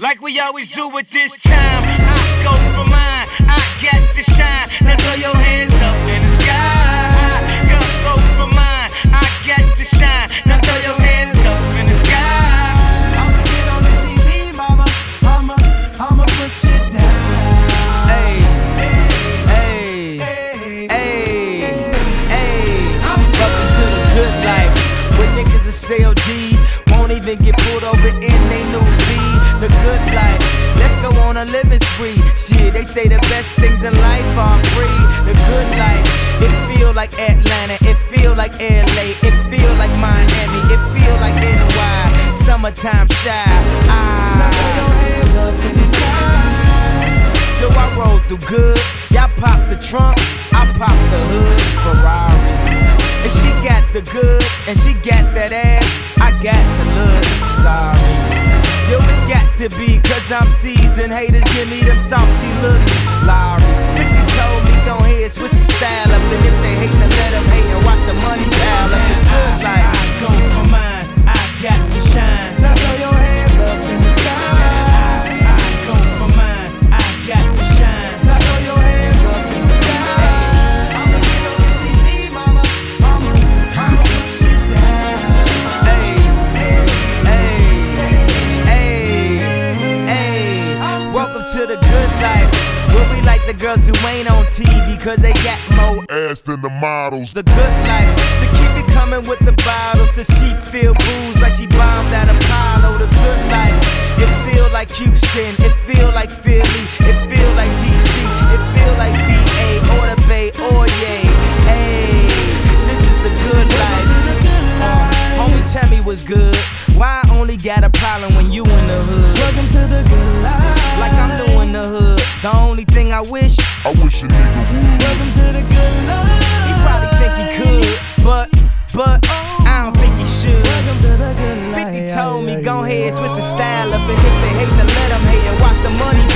Like we always do with this time. I go for mine, I get to shine. Now throw your hands up in the sky. Go, go for mine, I get to shine. Now throw your hands up in the sky. I'ma get on the TV, mama. I'ma, I'ma push it down. Hey, hey, Hey, hey, hey. Welcome to the good life. Where niggas are CLD won't even get pulled over in they new V. The good life. Let's go on a living spree. Shit, they say the best things in life are free. The good life. It feel like Atlanta. It feel like LA. It feel like Miami. It feel like NY. Summertime Chi. Ah. hands up in the sky. So I roll through good. Y'all pop the trunk, I pop the hood. Ferrari. And she got the goods, and she got that ass. To be, cause I'm seasoned. Haters give me them salty looks. Lawry's the girls who ain't on TV, cause they got more ass than the models. the good life. So keep it coming with the bottles. So she feel boos like she bombed at Apollo. The good life. It feel like Houston. It feel like Philly. It feel like DC. It feel like VA or the Bay or yay. Hey, this is the good life. Uh, homie, tell me what's good. Why I only got a problem when you in the hood? Welcome to the good life. Like I'm doing the hood. The only thing I wish, I wish a nigga would. Welcome to the good life. he probably think he could, but, but, I don't think he should. Welcome to the good life. 50 told me, go ahead, switch the style up. And if they hate, then let them hate and watch the money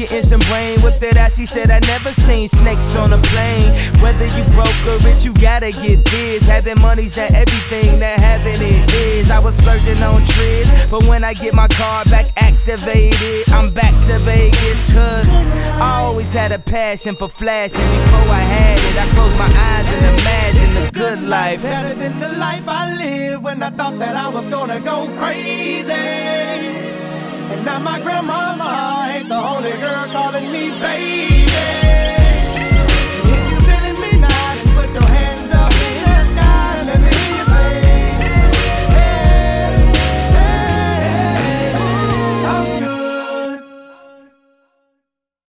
getting some brain whipped it out, she said, I never seen snakes on a plane. Whether you broke or rich, you gotta get this. Having money's not everything that having it is. I was splurging on trips, but when I get my car back activated, I'm back to Vegas. Cause I always had a passion for flashing. Before I had it, I closed my eyes and imagined the good life. Better than the life I lived when I thought that I was gonna go crazy. And now my grandmama ain't girl calling me baby.